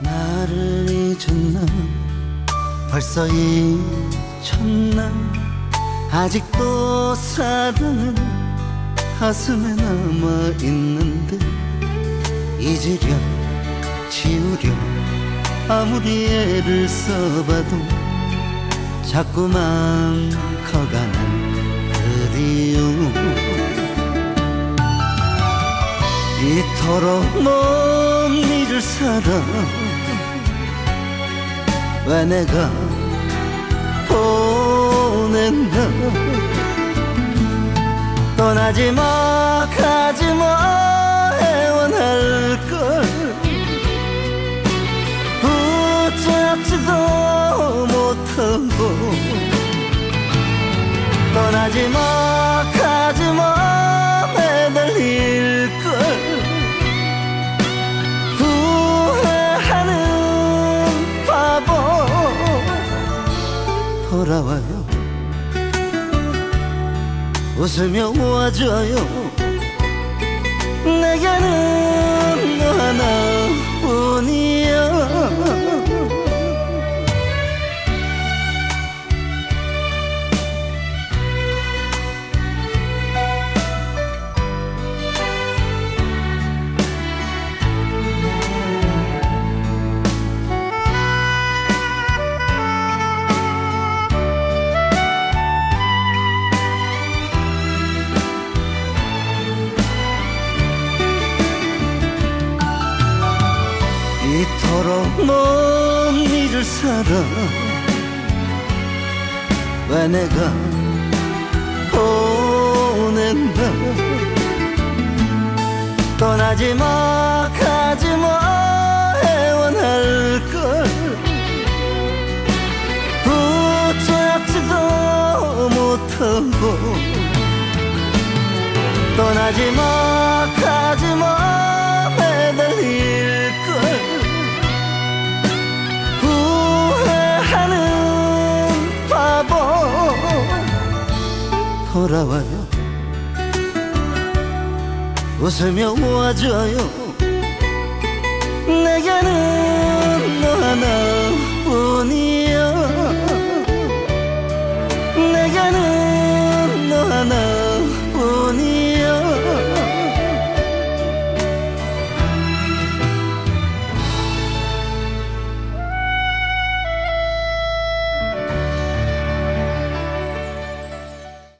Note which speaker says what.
Speaker 1: 나를 잊었나? 벌써 잊혔나? 아직도 사랑은 가슴에 남아있는데 잊으려 지우려 아무리 애를 써봐도 자꾸만 커가는 그리움. 이토록 못 잊을 사람 왜 내가 보낸다 떠나지 마 가지 마 애원할 걸. 붙잡지도 못하고 떠나지 마 돌아와요. 웃으며 와줘요. 내게는 못 잊을 사람 왜 내가 보낸다? 떠나지 마 가지 마 애원할 걸. 붙잡지도 못하고 떠나지 마 가지 마 돌아와요. 웃으며 와줘요. 내게는 너 하나뿐이야 내게는 너 하나